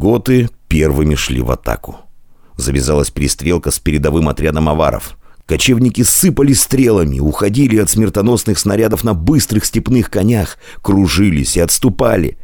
Готы первыми шли в атаку. Завязалась перестрелка с передовым отрядом аваров. Кочевники сыпали стрелами, уходили от смертоносных снарядов на быстрых степных конях, кружились и отступали.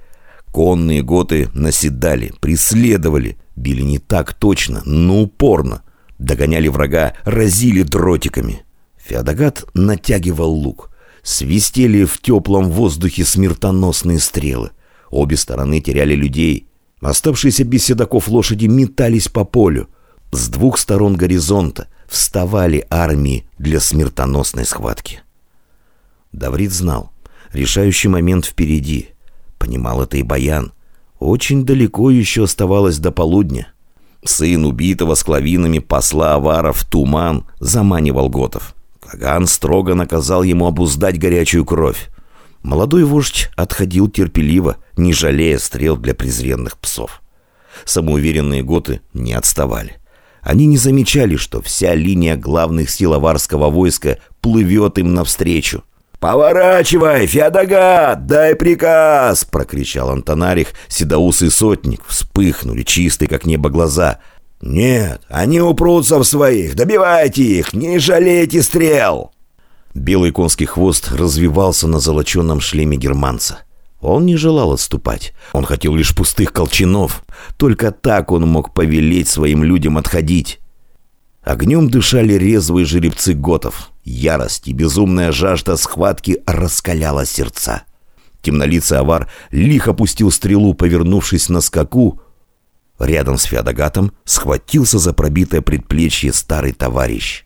Конные готы наседали, преследовали, били не так точно, но упорно. Догоняли врага, разили дротиками. Феодогат натягивал лук. Свистели в теплом воздухе смертоносные стрелы. Обе стороны теряли людей. Оставшиеся без седаков лошади метались по полю. С двух сторон горизонта вставали армии для смертоносной схватки. Даврит знал, решающий момент впереди. Понимал это и Баян. Очень далеко еще оставалось до полудня. Сын убитого с клавинами посла Аваров Туман заманивал готов. Каган строго наказал ему обуздать горячую кровь. Молодой вождь отходил терпеливо, не жалея стрел для презренных псов. Самоуверенные готы не отставали. Они не замечали, что вся линия главных сил аварского войска плывет им навстречу. «Поворачивай, Феодогат, дай приказ!» — прокричал Антонарих. Седоусый сотник вспыхнули чистые, как небо, глаза. «Нет, они упрутся в своих, добивайте их, не жалейте стрел!» Белый конский хвост развивался на золоченном шлеме германца. Он не желал отступать. Он хотел лишь пустых колчанов. Только так он мог повелеть своим людям отходить. Огнем дышали резвые жеребцы готов. Ярость и безумная жажда схватки раскаляла сердца. Темнолицый авар лихо пустил стрелу, повернувшись на скаку. Рядом с Феодогатом схватился за пробитое предплечье старый товарищ.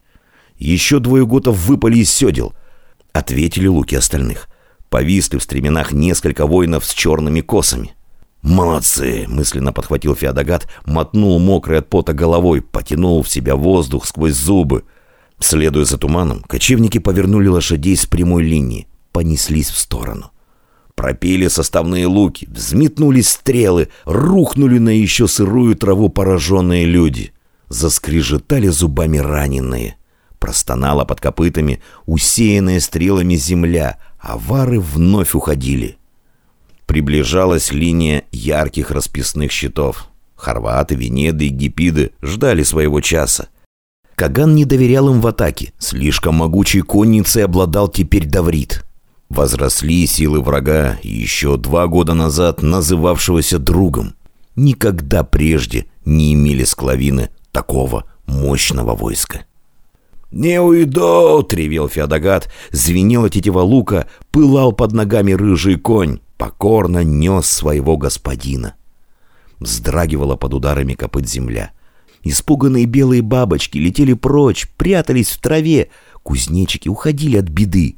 Еще двое готов выпали из седел. Ответили луки остальных. Повисли в стременах несколько воинов с черными косами. «Молодцы!» — мысленно подхватил Феодогат, мотнул мокрой от пота головой, потянул в себя воздух сквозь зубы — Следуя за туманом, кочевники повернули лошадей с прямой линии, понеслись в сторону. Пропели составные луки, взметнулись стрелы, рухнули на еще сырую траву пораженные люди. Заскрежетали зубами раненые. Простонала под копытами усеянная стрелами земля, а вары вновь уходили. Приближалась линия ярких расписных щитов. Хорваты, Венеды и Гипиды ждали своего часа. Каган не доверял им в атаке. Слишком могучей конницей обладал теперь Даврит. Возросли силы врага, еще два года назад называвшегося другом. Никогда прежде не имели склавины такого мощного войска. «Не уйду!» — тревел Феодогат, звенела тетива лука, пылал под ногами рыжий конь, покорно нес своего господина. Вздрагивала под ударами копыт земля. Испуганные белые бабочки летели прочь, прятались в траве. Кузнечики уходили от беды.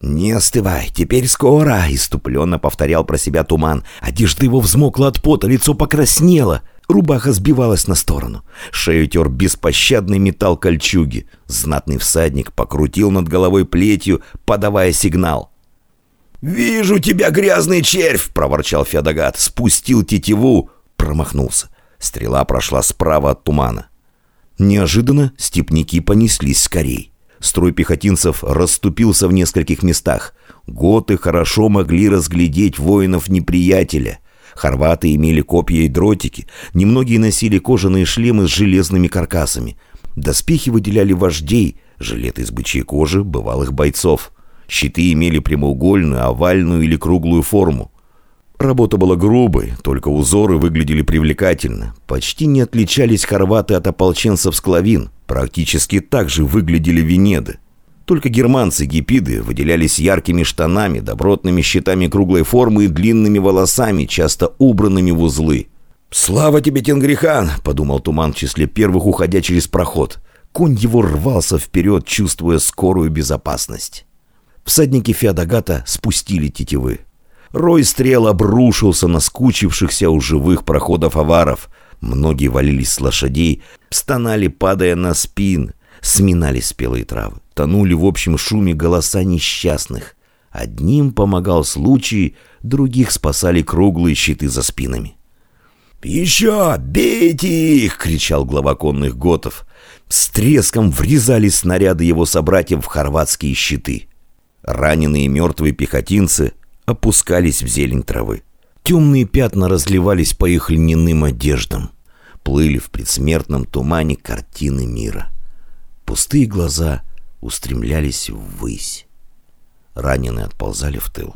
«Не остывай, теперь скоро!» — иступленно повторял про себя туман. Одежда его взмокла от пота, лицо покраснело. Рубаха сбивалась на сторону. Шею тер беспощадный металл кольчуги. Знатный всадник покрутил над головой плетью, подавая сигнал. «Вижу тебя, грязный червь!» — проворчал Феодогат. Спустил тетиву, промахнулся. Стрела прошла справа от тумана. Неожиданно степники понеслись скорей. Строй пехотинцев расступился в нескольких местах. Готы хорошо могли разглядеть воинов неприятеля. Хорваты имели копья и дротики. Немногие носили кожаные шлемы с железными каркасами. Доспехи выделяли вождей, жилеты из бычьей кожи бывалых бойцов. Щиты имели прямоугольную, овальную или круглую форму. Работа была грубой, только узоры выглядели привлекательно. Почти не отличались хорваты от ополченцев склавин. Практически так же выглядели венеды. Только германцы-гипиды выделялись яркими штанами, добротными щитами круглой формы и длинными волосами, часто убранными в узлы. «Слава тебе, Тенгрихан!» — подумал Туман в числе первых, уходя через проход. Конь его рвался вперед, чувствуя скорую безопасность. Всадники Феодогата спустили тетивы. Рой стрел обрушился на скучившихся у живых проходов аваров. Многие валились с лошадей, стонали, падая на спин, сминали спелые травы, тонули в общем шуме голоса несчастных. Одним помогал случай, других спасали круглые щиты за спинами. «Еще! Бейте их!» — кричал глава конных готов. С треском врезались снаряды его собратьев в хорватские щиты. Раненые мертвые пехотинцы опускались в зелень травы. Темные пятна разливались по их льняным одеждам. Плыли в предсмертном тумане картины мира. Пустые глаза устремлялись ввысь. Раненые отползали в тыл.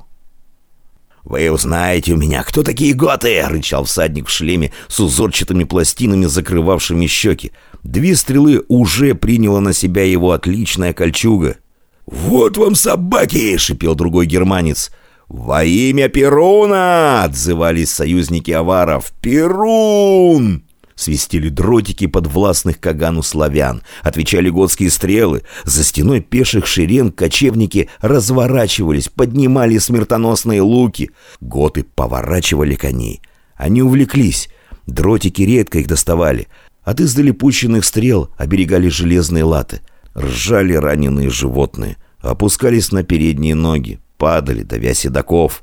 «Вы узнаете у меня, кто такие готы!» — рычал всадник в шлеме с узорчатыми пластинами, закрывавшими щеки. Две стрелы уже приняла на себя его отличная кольчуга. «Вот вам собаки!» — шипел другой германец. «Во имя Перуна!» — отзывались союзники аваров. «Перун!» Свистели дротики подвластных Кагану славян, отвечали готские стрелы. За стеной пеших шеренг кочевники разворачивались, поднимали смертоносные луки. Готы поворачивали коней. Они увлеклись. Дротики редко их доставали. От издали пущенных стрел оберегали железные латы. Ржали раненые животные. Опускались на передние ноги. Падали, давя седаков.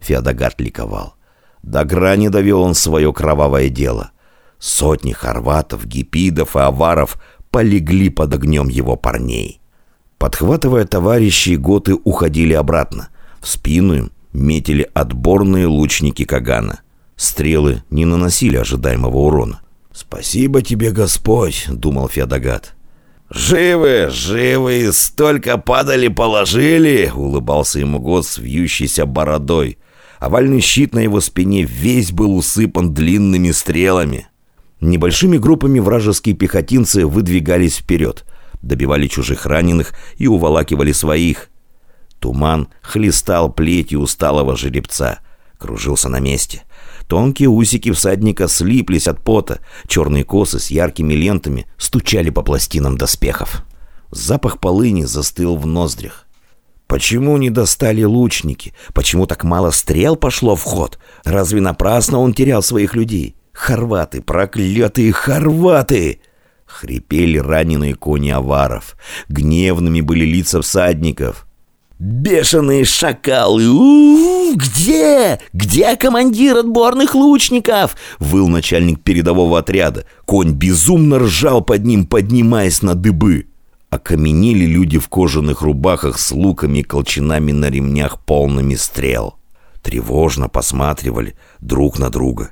Феодогат ликовал. До грани довел он свое кровавое дело. Сотни хорватов, гипидов и аваров полегли под огнем его парней. Подхватывая товарищей, готы уходили обратно. В спину им метили отборные лучники Кагана. Стрелы не наносили ожидаемого урона. «Спасибо тебе, Господь!» — думал Феодогат. «Живы, живы, столько падали, положили!» — улыбался ему год с вьющейся бородой. Овальный щит на его спине весь был усыпан длинными стрелами. Небольшими группами вражеские пехотинцы выдвигались вперед, добивали чужих раненых и уволакивали своих. Туман хлестал плетью усталого жеребца, кружился на месте. Тонкие усики всадника слиплись от пота, черные косы с яркими лентами стучали по пластинам доспехов. Запах полыни застыл в ноздрях. Почему не достали лучники? Почему так мало стрел пошло в ход? Разве напрасно он терял своих людей? Хорваты, проклятые хорваты! Хрипели раненые кони аваров. Гневными были лица всадников. «Бешеные шакалы! У -у -у, где? Где командир отборных лучников?» Выл начальник передового отряда. Конь безумно ржал под ним, поднимаясь на дыбы. Окаменели люди в кожаных рубахах с луками и колчанами на ремнях полными стрел. Тревожно посматривали друг на друга.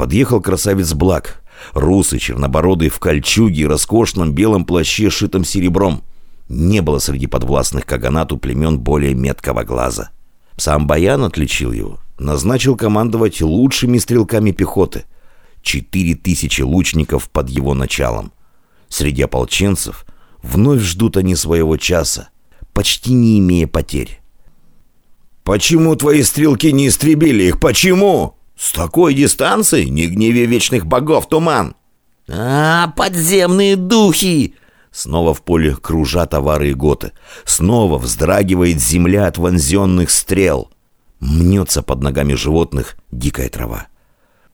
Подъехал красавец Блак. Русый, чернобородый, в кольчуге и роскошном белом плаще, шитом серебром. Не было среди подвластных Каганату племен более меткого глаза. Сам Баян отличил его. Назначил командовать лучшими стрелками пехоты. Четыре тысячи лучников под его началом. Среди ополченцев вновь ждут они своего часа, почти не имея потерь. «Почему твои стрелки не истребили их? Почему?» «С такой дистанции? Не гневи вечных богов, туман!» «А, подземные духи!» Снова в поле кружат товары и готы. Снова вздрагивает земля от вонзенных стрел. Мнется под ногами животных дикая трава.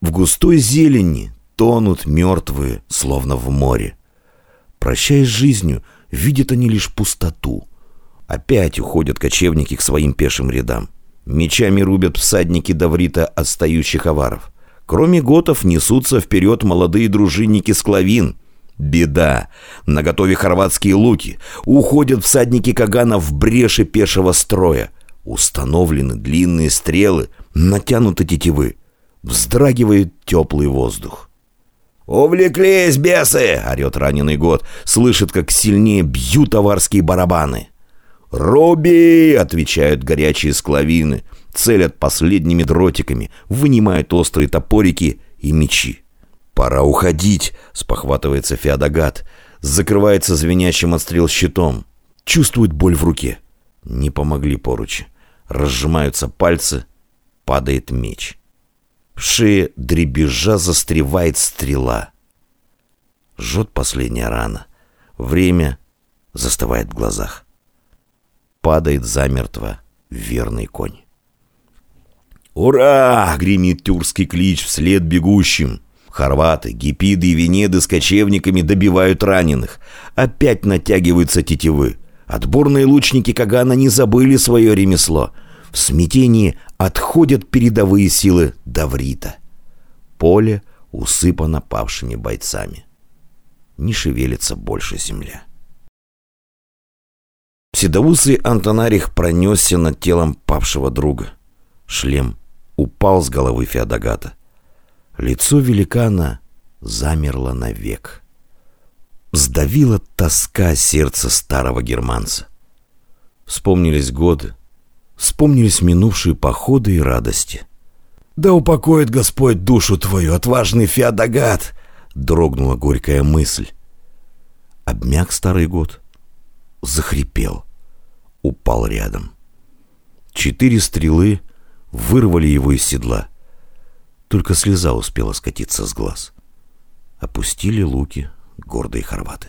В густой зелени тонут мертвые, словно в море. Прощаясь с жизнью, видят они лишь пустоту. Опять уходят кочевники к своим пешим рядам. Мечами рубят всадники Даврита отстающих аваров. Кроме готов несутся вперед молодые дружинники Склавин. Беда! На готове хорватские луки. Уходят всадники Кагана в бреши пешего строя. Установлены длинные стрелы, натянуты тетивы. Вздрагивает теплый воздух. «Увлеклись, бесы!» — орет раненый год. Слышит, как сильнее бьют аварские барабаны. «Руби!» — отвечают горячие склавины, целят последними дротиками, вынимают острые топорики и мечи. «Пора уходить!» — спохватывается Феодогат, закрывается звенящим отстрел щитом, чувствует боль в руке. Не помогли поручи. Разжимаются пальцы, падает меч. В шее дребезжа застревает стрела. Жжет последняя рана. Время застывает в глазах падает замертво верный конь. «Ура!» — гремит тюркский клич вслед бегущим. Хорваты, гипиды и венеды с кочевниками добивают раненых. Опять натягиваются тетивы. Отборные лучники Кагана не забыли свое ремесло. В смятении отходят передовые силы Даврита. Поле усыпано павшими бойцами. Не шевелится больше земля. Седоусый Антонарих пронесся над телом павшего друга. Шлем упал с головы Феодогата. Лицо великана замерло навек. Сдавила тоска сердце старого германца. Вспомнились годы, вспомнились минувшие походы и радости. «Да упокоит Господь душу твою, отважный Феодогат!» — дрогнула горькая мысль. Обмяк старый год, захрипел, упал рядом. Четыре стрелы вырвали его из седла. Только слеза успела скатиться с глаз. Опустили луки гордые хорваты.